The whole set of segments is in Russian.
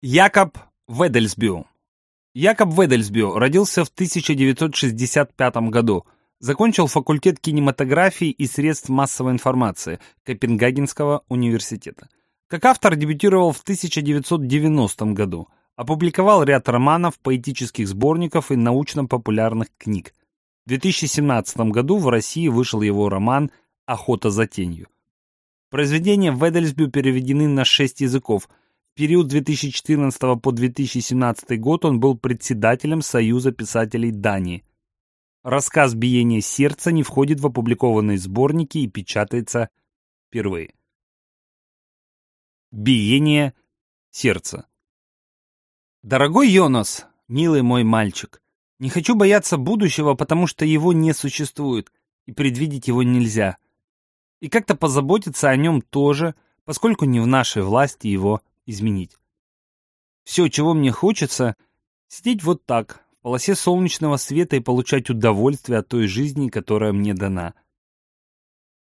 Якоб Ведельсбю. Якоб Ведельсбю родился в 1965 году. Закончил факультет кинематографии и средств массовой информации Копенгагенского университета. Как автор дебютировал в 1990 году. Опубликовал ряд романов, поэтических сборников и научно-популярных книг. В 2017 году в России вышел его роман «Охота за тенью». Произведения Ведельсбю переведены на шесть языков – период с 2014 по 2017 год он был председателем Союза писателей Дании. Рассказ «Биение сердца» не входит в опубликованные сборники и печатается впервые. Биение сердца. Дорогой Йонас, милый мой мальчик, не хочу бояться будущего, потому что его не существует, и предвидеть его нельзя. И как-то позаботиться о нем тоже, поскольку не в нашей власти его изменить. Все, чего мне хочется, сидеть вот так, в полосе солнечного света и получать удовольствие от той жизни, которая мне дана.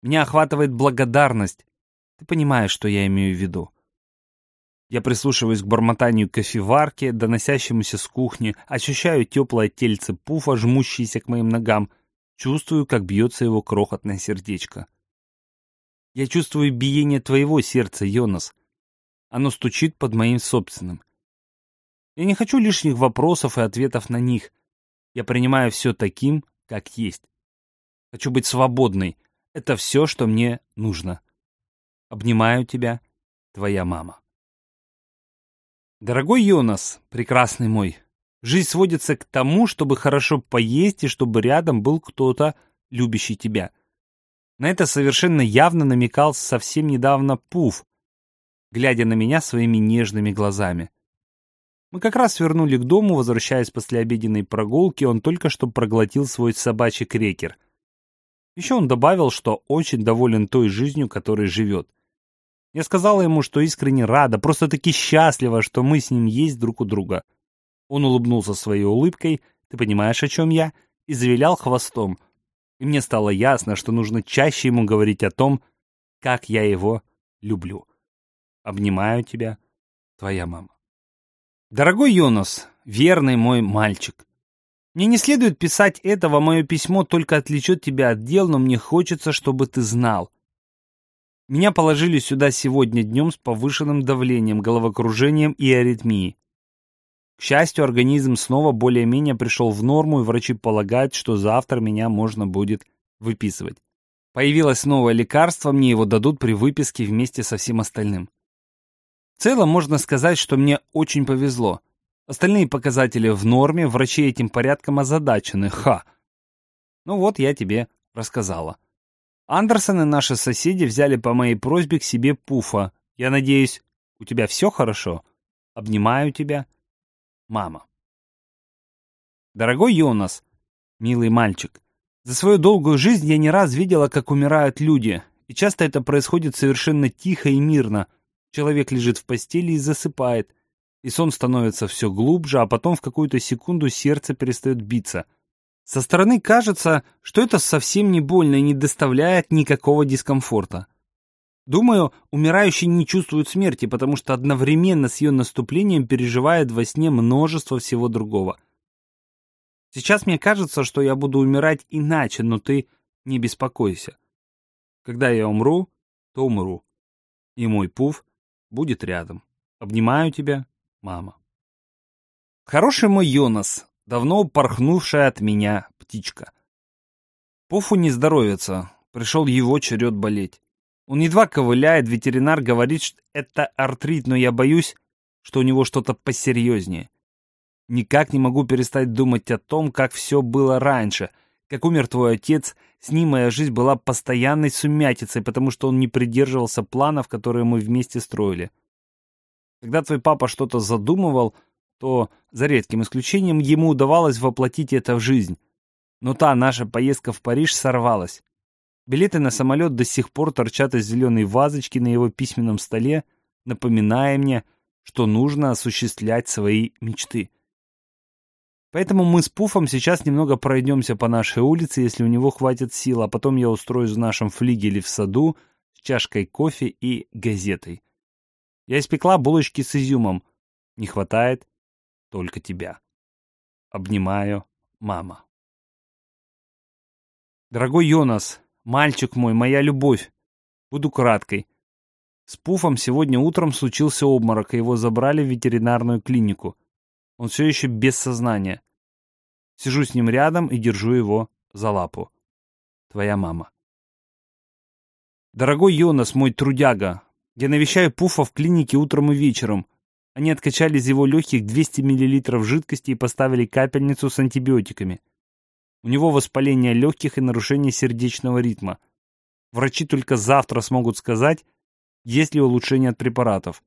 Меня охватывает благодарность. Ты понимаешь, что я имею в виду. Я прислушиваюсь к бормотанию кофеварки, доносящемуся с кухни, ощущаю теплое тельце пуфа, жмущееся к моим ногам, чувствую, как бьется его крохотное сердечко. Я чувствую биение твоего сердца, Йонас. Оно стучит под моим собственным. Я не хочу лишних вопросов и ответов на них. Я принимаю все таким, как есть. Хочу быть свободной. Это все, что мне нужно. Обнимаю тебя, твоя мама. Дорогой Йонас, прекрасный мой, жизнь сводится к тому, чтобы хорошо поесть и чтобы рядом был кто-то, любящий тебя. На это совершенно явно намекал совсем недавно Пуф, глядя на меня своими нежными глазами. Мы как раз свернули к дому, возвращаясь после обеденной прогулки, он только что проглотил свой собачий крекер. Еще он добавил, что очень доволен той жизнью, которой живет. Я сказала ему, что искренне рада, просто-таки счастлива, что мы с ним есть друг у друга. Он улыбнулся своей улыбкой, ты понимаешь, о чем я, и завилял хвостом. И мне стало ясно, что нужно чаще ему говорить о том, как я его люблю. Обнимаю тебя, твоя мама. Дорогой Йонас, верный мой мальчик, мне не следует писать этого, мое письмо только отвлечет тебя от дел, но мне хочется, чтобы ты знал. Меня положили сюда сегодня днем с повышенным давлением, головокружением и аритмией. К счастью, организм снова более-менее пришел в норму, и врачи полагают, что завтра меня можно будет выписывать. Появилось новое лекарство, мне его дадут при выписке вместе со всем остальным. В целом можно сказать, что мне очень повезло. Остальные показатели в норме, врачи этим порядком озадачены. Ха! Ну вот я тебе рассказала. Андерсон и наши соседи взяли по моей просьбе к себе Пуфа. Я надеюсь, у тебя все хорошо? Обнимаю тебя. Мама. Дорогой Йонас, милый мальчик, за свою долгую жизнь я не раз видела, как умирают люди, и часто это происходит совершенно тихо и мирно, Человек лежит в постели и засыпает, и сон становится все глубже, а потом в какую-то секунду сердце перестает биться. Со стороны кажется, что это совсем не больно и не доставляет никакого дискомфорта. Думаю, умирающий не чувствует смерти, потому что одновременно с ее наступлением переживает во сне множество всего другого. Сейчас мне кажется, что я буду умирать иначе, но ты не беспокойся. Когда я умру, то умру. И мой пуф будет рядом. Обнимаю тебя, мама. Хороший мой Йонас, давно порхнувшая от меня птичка. Пуфу не здоровится, пришел его черед болеть. Он едва ковыляет, ветеринар говорит, что это артрит, но я боюсь, что у него что-то посерьезнее. Никак не могу перестать думать о том, как все было раньше, как умер твой отец, с ним моя жизнь была постоянной сумятицей, потому что он не придерживался планов, которые мы вместе строили. Когда твой папа что-то задумывал, то, за редким исключением, ему удавалось воплотить это в жизнь. Но та наша поездка в Париж сорвалась. Билеты на самолет до сих пор торчат из зеленой вазочки на его письменном столе, напоминая мне, что нужно осуществлять свои мечты. Поэтому мы с Пуфом сейчас немного пройдемся по нашей улице, если у него хватит сил, а потом я устроюсь в нашем флигеле в саду с чашкой кофе и газетой. Я испекла булочки с изюмом. Не хватает только тебя. Обнимаю, мама. Дорогой Йонас, мальчик мой, моя любовь. Буду краткой. С Пуфом сегодня утром случился обморок, и его забрали в ветеринарную клинику. Он все еще без сознания. Сижу с ним рядом и держу его за лапу. Твоя мама. Дорогой Йонас, мой трудяга, я навещаю Пуфа в клинике утром и вечером. Они откачали из его легких 200 мл жидкости и поставили капельницу с антибиотиками. У него воспаление легких и нарушение сердечного ритма. Врачи только завтра смогут сказать, есть ли улучшение от препаратов.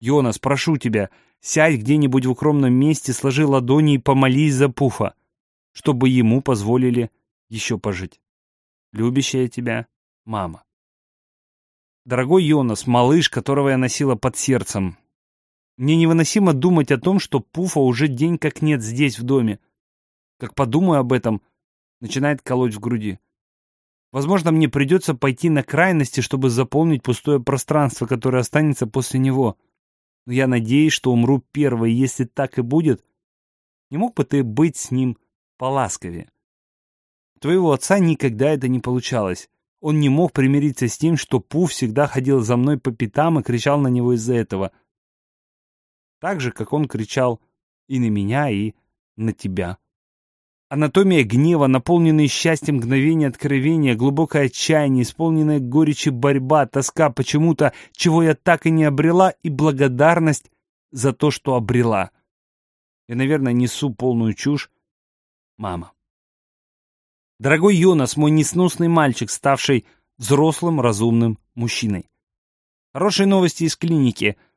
Йонас, прошу тебя, сядь где-нибудь в укромном месте, сложи ладони и помолись за Пуфа, чтобы ему позволили еще пожить. Любящая тебя мама. Дорогой Йонас, малыш, которого я носила под сердцем. Мне невыносимо думать о том, что Пуфа уже день как нет здесь, в доме. Как подумаю об этом, начинает колоть в груди. Возможно, мне придется пойти на крайности, чтобы заполнить пустое пространство, которое останется после него. Но я надеюсь, что умру первой, если так и будет. Не мог бы ты быть с ним поласковее? Твоего отца никогда это не получалось. Он не мог примириться с тем, что Пу всегда ходил за мной по пятам и кричал на него из-за этого. Так же, как он кричал и на меня, и на тебя. Анатомия гнева, наполненные счастьем мгновения откровения, глубокое отчаяние, исполненная горечи борьба, тоска почему-то, чего я так и не обрела, и благодарность за то, что обрела. Я, наверное, несу полную чушь. Мама. Дорогой Йонас, мой несносный мальчик, ставший взрослым, разумным мужчиной. Хорошие новости из клиники —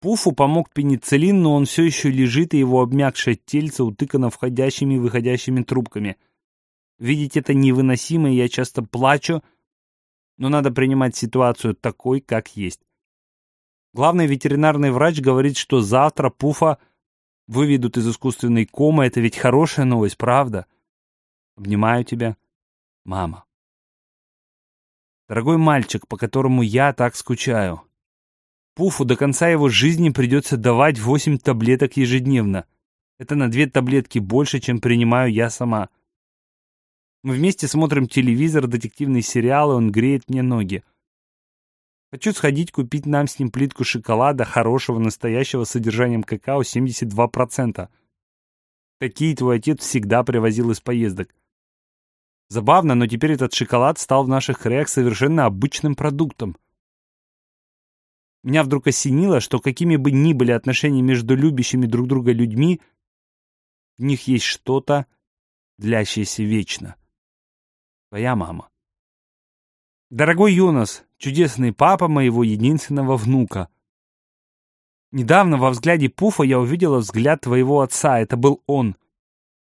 Пуфу помог пенициллин, но он все еще лежит, и его обмякшее тельце утыкано входящими и выходящими трубками. Видеть это невыносимо, и я часто плачу, но надо принимать ситуацию такой, как есть. Главный ветеринарный врач говорит, что завтра Пуфа выведут из искусственной комы. Это ведь хорошая новость, правда? Обнимаю тебя, мама. Дорогой мальчик, по которому я так скучаю. Пуфу до конца его жизни придется давать 8 таблеток ежедневно. Это на две таблетки больше, чем принимаю я сама. Мы вместе смотрим телевизор, детективный сериал, и он греет мне ноги. Хочу сходить купить нам с ним плитку шоколада, хорошего, настоящего, с содержанием какао 72%. Такие твой отец всегда привозил из поездок. Забавно, но теперь этот шоколад стал в наших краях совершенно обычным продуктом. Меня вдруг осенило, что какими бы ни были отношения между любящими друг друга людьми, в них есть что-то, длящееся вечно. Твоя мама. Дорогой Юнос, чудесный папа моего единственного внука. Недавно во взгляде Пуфа я увидела взгляд твоего отца. Это был он.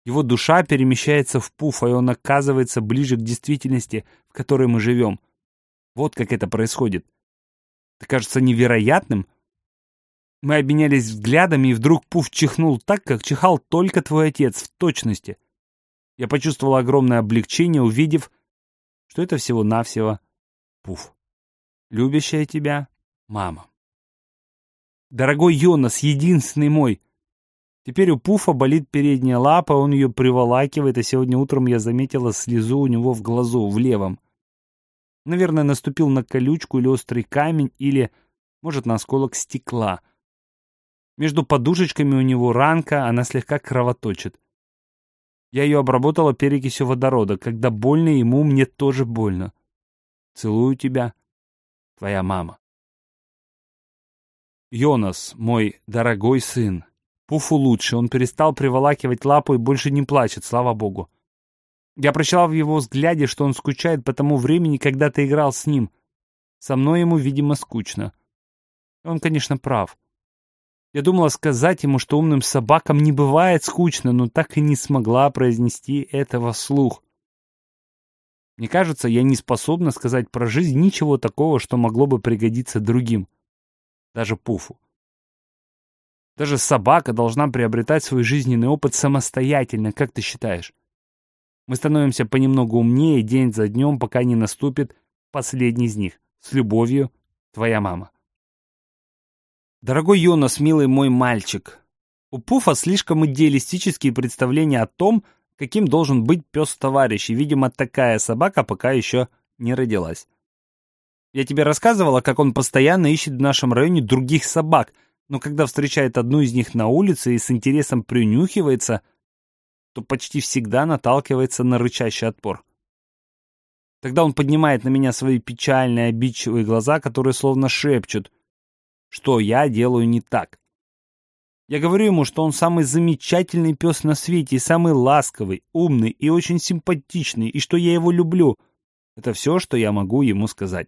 Его душа перемещается в Пуфа, и он оказывается ближе к действительности, в которой мы живем. Вот как это происходит. Это кажется невероятным. Мы обменялись взглядами, и вдруг Пуф чихнул так, как чихал только твой отец, в точности. Я почувствовал огромное облегчение, увидев, что это всего-навсего Пуф. Любящая тебя мама. Дорогой Йонас, единственный мой. Теперь у Пуфа болит передняя лапа, он ее приволакивает, а сегодня утром я заметила слезу у него в глазу, в левом. Наверное, наступил на колючку или острый камень, или, может, на осколок стекла. Между подушечками у него ранка, она слегка кровоточит. Я ее обработала перекисью водорода. Когда больно ему, мне тоже больно. Целую тебя, твоя мама. Йонас, мой дорогой сын. Пуфу лучше, он перестал приволакивать лапу и больше не плачет, слава богу. Я прочитал в его взгляде, что он скучает по тому времени, когда ты играл с ним. Со мной ему, видимо, скучно. Он, конечно, прав. Я думала сказать ему, что умным собакам не бывает скучно, но так и не смогла произнести этого вслух. Мне кажется, я не способна сказать про жизнь ничего такого, что могло бы пригодиться другим. Даже Пуфу. Даже собака должна приобретать свой жизненный опыт самостоятельно, как ты считаешь? Мы становимся понемногу умнее день за днем, пока не наступит последний из них. С любовью, твоя мама. Дорогой Йонас, милый мой мальчик, у Пуфа слишком идеалистические представления о том, каким должен быть пес-товарищ, и, видимо, такая собака пока еще не родилась. Я тебе рассказывала, как он постоянно ищет в нашем районе других собак, но когда встречает одну из них на улице и с интересом принюхивается, то почти всегда наталкивается на рычащий отпор. Тогда он поднимает на меня свои печальные, обидчивые глаза, которые словно шепчут, что я делаю не так. Я говорю ему, что он самый замечательный пес на свете, и самый ласковый, умный и очень симпатичный, и что я его люблю. Это все, что я могу ему сказать.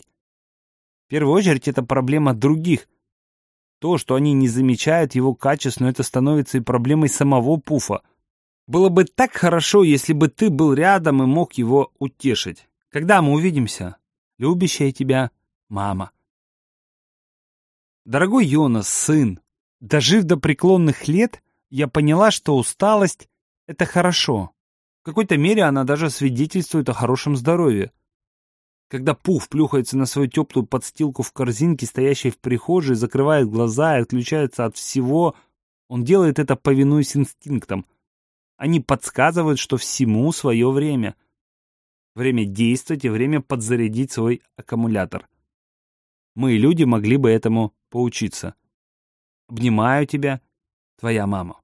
В первую очередь, это проблема других. То, что они не замечают его качеств, но это становится и проблемой самого Пуфа. Было бы так хорошо, если бы ты был рядом и мог его утешить. Когда мы увидимся? Любящая тебя мама. Дорогой Йонас, сын, дожив до преклонных лет, я поняла, что усталость — это хорошо. В какой-то мере она даже свидетельствует о хорошем здоровье. Когда Пуф плюхается на свою теплую подстилку в корзинке, стоящей в прихожей, закрывает глаза и отключается от всего, он делает это, повинуясь инстинктам. Они подсказывают, что всему свое время. Время действовать и время подзарядить свой аккумулятор. Мы, люди, могли бы этому поучиться. Обнимаю тебя, твоя мама.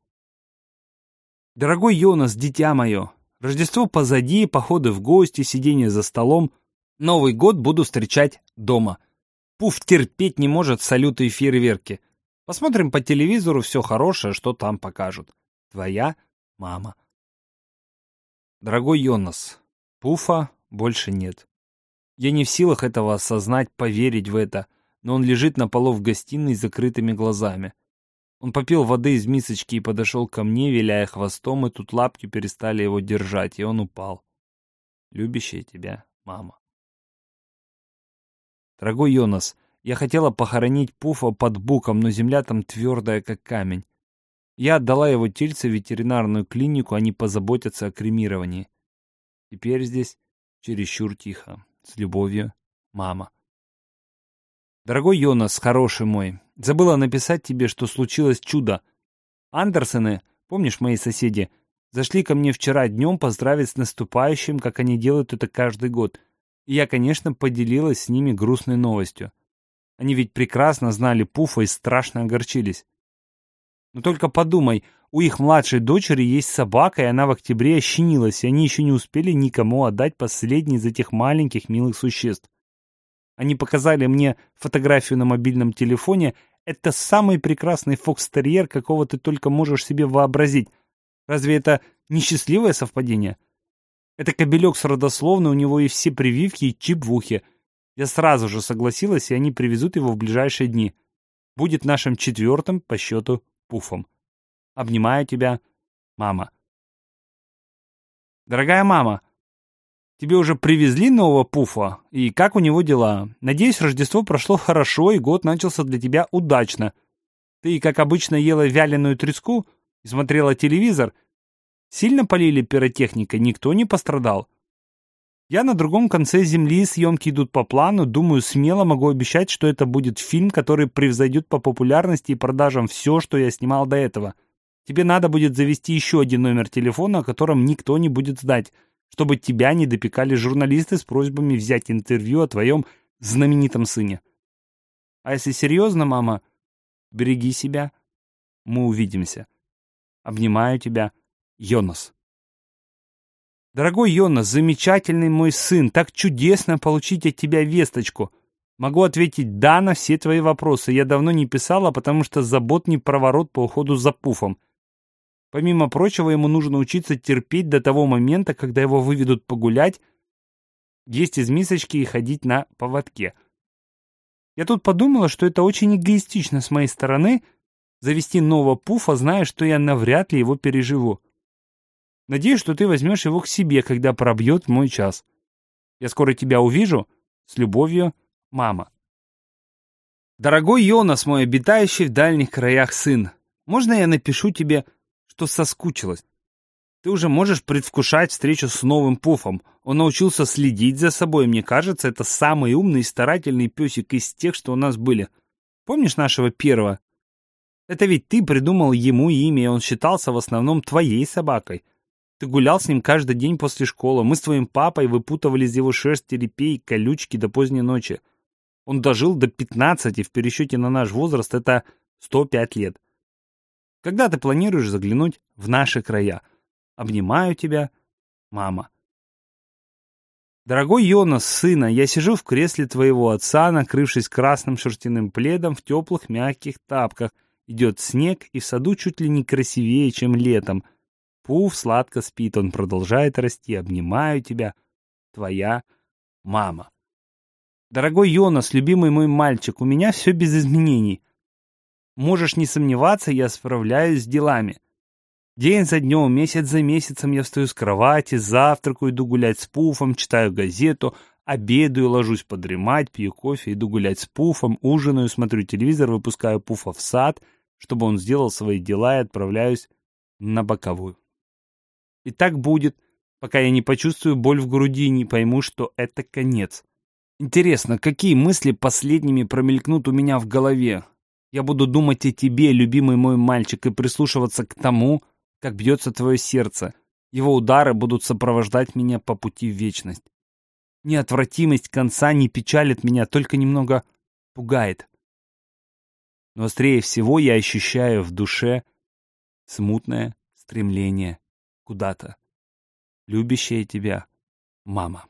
Дорогой Йонас, дитя мое, Рождество позади, походы в гости, сидение за столом. Новый год буду встречать дома. Пуф терпеть не может салюты и фейерверки. Посмотрим по телевизору все хорошее, что там покажут. Твоя мама. Дорогой Йонас, Пуфа больше нет. Я не в силах этого осознать, поверить в это, но он лежит на полу в гостиной с закрытыми глазами. Он попил воды из мисочки и подошел ко мне, виляя хвостом, и тут лапки перестали его держать, и он упал. Любящая тебя мама. Дорогой Йонас, я хотела похоронить Пуфа под буком, но земля там твердая, как камень. Я отдала его тельце в ветеринарную клинику, они позаботятся о кремировании. Теперь здесь чересчур тихо. С любовью, мама. Дорогой Йонас, хороший мой, забыла написать тебе, что случилось чудо. Андерсоны, помнишь мои соседи, зашли ко мне вчера днем поздравить с наступающим, как они делают это каждый год. И я, конечно, поделилась с ними грустной новостью. Они ведь прекрасно знали Пуфа и страшно огорчились. Но только подумай, у их младшей дочери есть собака, и она в октябре ощенилась, и они еще не успели никому отдать последний из этих маленьких милых существ. Они показали мне фотографию на мобильном телефоне. Это самый прекрасный фокстерьер, какого ты только можешь себе вообразить. Разве это не счастливое совпадение? Это кобелек с родословной, у него и все прививки, и чип в ухе. Я сразу же согласилась, и они привезут его в ближайшие дни. Будет нашим четвертым по счету пуфом. Обнимаю тебя, мама. Дорогая мама, тебе уже привезли нового пуфа? И как у него дела? Надеюсь, Рождество прошло хорошо, и год начался для тебя удачно. Ты, как обычно, ела вяленую треску и смотрела телевизор. Сильно полили пиротехникой, никто не пострадал. Я на другом конце земли, съемки идут по плану, думаю, смело могу обещать, что это будет фильм, который превзойдет по популярности и продажам все, что я снимал до этого. Тебе надо будет завести еще один номер телефона, о котором никто не будет знать, чтобы тебя не допекали журналисты с просьбами взять интервью о твоем знаменитом сыне. А если серьезно, мама, береги себя. Мы увидимся. Обнимаю тебя, Йонас. Дорогой Йонас, замечательный мой сын, так чудесно получить от тебя весточку. Могу ответить «да» на все твои вопросы. Я давно не писала, потому что заботный проворот по уходу за пуфом. Помимо прочего, ему нужно учиться терпеть до того момента, когда его выведут погулять, есть из мисочки и ходить на поводке. Я тут подумала, что это очень эгоистично с моей стороны завести нового пуфа, зная, что я навряд ли его переживу. Надеюсь, что ты возьмешь его к себе, когда пробьет мой час. Я скоро тебя увижу. С любовью, мама. Дорогой Йонас, мой обитающий в дальних краях сын, можно я напишу тебе что соскучилась. Ты уже можешь предвкушать встречу с новым пуфом. Он научился следить за собой, мне кажется, это самый умный и старательный песик из тех, что у нас были. Помнишь нашего первого? Это ведь ты придумал ему имя, и он считался в основном твоей собакой. Ты гулял с ним каждый день после школы. Мы с твоим папой выпутывали из его шерсти репей, колючки до поздней ночи. Он дожил до 15, в пересчете на наш возраст это 105 лет. Когда ты планируешь заглянуть в наши края? Обнимаю тебя, мама. Дорогой Йонас, сына, я сижу в кресле твоего отца, накрывшись красным шерстяным пледом в теплых мягких тапках. Идет снег, и в саду чуть ли не красивее, чем летом — Пуф сладко спит, он продолжает расти. Обнимаю тебя, твоя мама. Дорогой Йонас, любимый мой мальчик, у меня все без изменений. Можешь не сомневаться, я справляюсь с делами. День за днем, месяц за месяцем я встаю с кровати, завтракаю, иду гулять с Пуфом, читаю газету, обедаю, ложусь подремать, пью кофе, иду гулять с Пуфом, ужинаю, смотрю телевизор, выпускаю Пуфа в сад, чтобы он сделал свои дела и отправляюсь на боковую. И так будет, пока я не почувствую боль в груди и не пойму, что это конец. Интересно, какие мысли последними промелькнут у меня в голове? Я буду думать о тебе, любимый мой мальчик, и прислушиваться к тому, как бьется твое сердце. Его удары будут сопровождать меня по пути в вечность. Неотвратимость конца не печалит меня, только немного пугает. Но острее всего я ощущаю в душе смутное стремление куда-то. Любящая тебя мама.